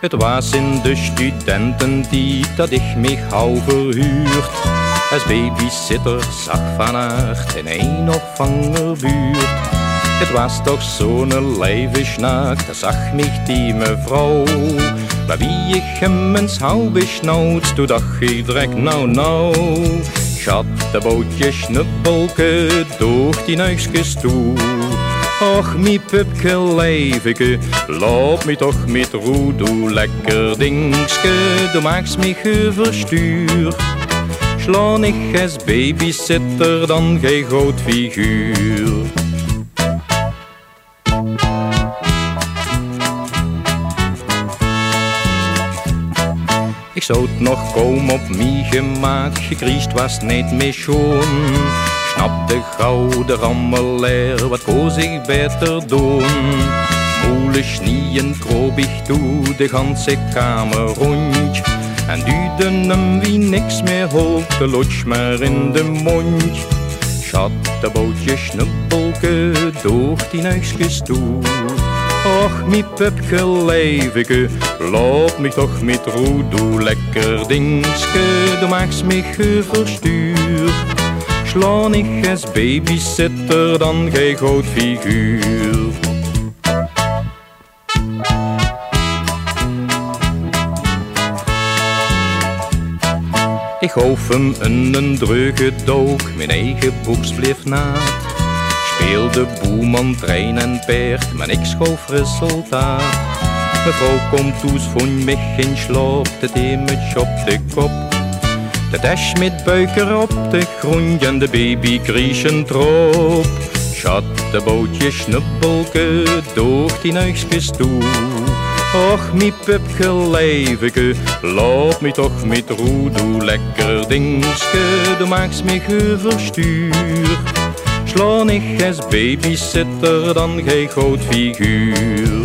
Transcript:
Het was in de studententijd dat ik me gauw verhuurd. Als babysitter zag van acht in een opvangerbuurt. Het was toch zo'n lijve nacht, dat zag mich die mevrouw. Maar wie ik hem eens hou besnauwd, toen dacht ik direct nou nou. Schat de bootje snuppelke door die neusjes toe. Och, mi pupke leveke, loop me toch met roe, doe lekker dingske, du maakst mich verstuur. Slaan ik als babysitter, dan gij groot figuur. Ik zou het nog komen op mij gemaakt, gekriest was niet meer schoon. Snap de gouden rammelair, wat koos ik beter doen? Moele schnieën kroop ik toe, de ganse kamer rond. En duwde hem wie niks meer hoort, de lodge maar in de mond. Schat de bootje snuppelke door die neusjes toe. Och, mi pupke leveke, loop mich toch met roe, doe lekker dingske, du maakst mich verstuur. Slaan ik als babysitter, dan gij groot figuur. Ik hoef hem in een dreuge dook, mijn eigen boeks bleef naad. Speelde boeman, trein en paard, maar ik schoof resultaat. Mevrouw komt toes van mich in slaap, het image op de kop. De dash met buiker op de grond en de baby kriechen trop. Schat de bootje snuppelke door die neusjes toe. Och, mi pupke leveke, loop me toch met roe, doe lekker dingske, du maakst mich verstuur. Slaan ik als babysitter, dan gij groot figuur.